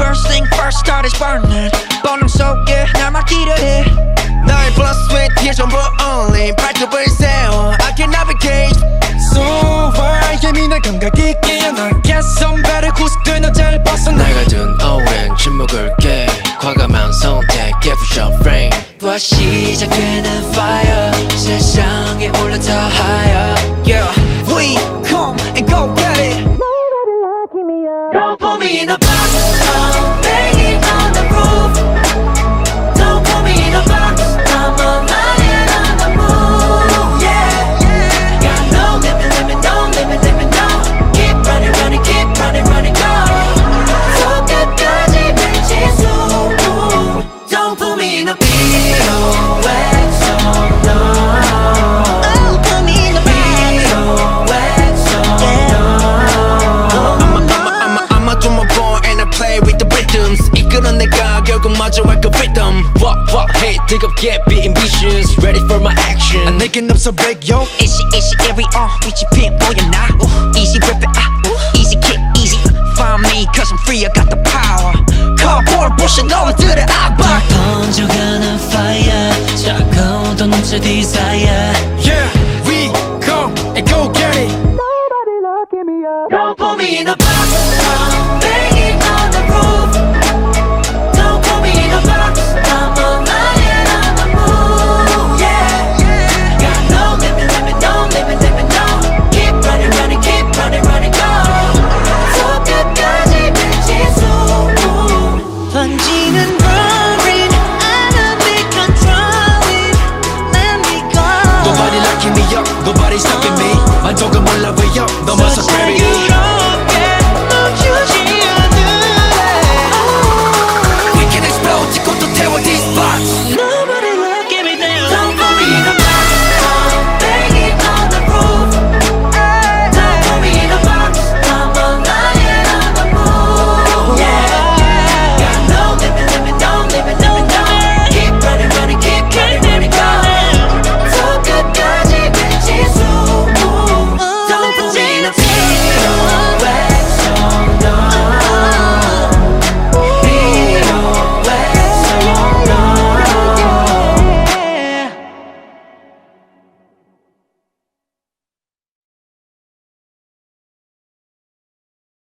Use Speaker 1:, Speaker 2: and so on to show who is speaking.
Speaker 1: First thing first start is burning. 번음 속에 날 맡기려 해 너의 plus with 뒤에 전부 only 발톱을 세워 I can navigate.
Speaker 2: So 소화에 예민한 guess 있기에 난 개선 배를 구속되는 잘 벗어 날
Speaker 3: 가둔 오랜 침묵을 깨. 과감한 선택 Give a short frame.
Speaker 4: a 시작되는 fire. 세상에 올라타 higher.
Speaker 1: Yeah, we come and go get it.
Speaker 4: Don't put me in a back.
Speaker 1: 그마저 할까 fit them.
Speaker 3: Walk walk hey 뜨겁게 비 ambitions Ready for my action. 아,
Speaker 2: 내겐 so break yo.
Speaker 1: 이시 이시 every on 빛이 핀 뭐야 나 Easy rip it ah Easy kick easy. Find me cause I'm free I got the power. Cardboard 부셔 너희들의 아박
Speaker 4: 번져가는 fire. 차가워던 제 desire.
Speaker 2: Yeah we go and go get it. Nobody
Speaker 4: look
Speaker 2: at me
Speaker 4: up. Don't put me in a box.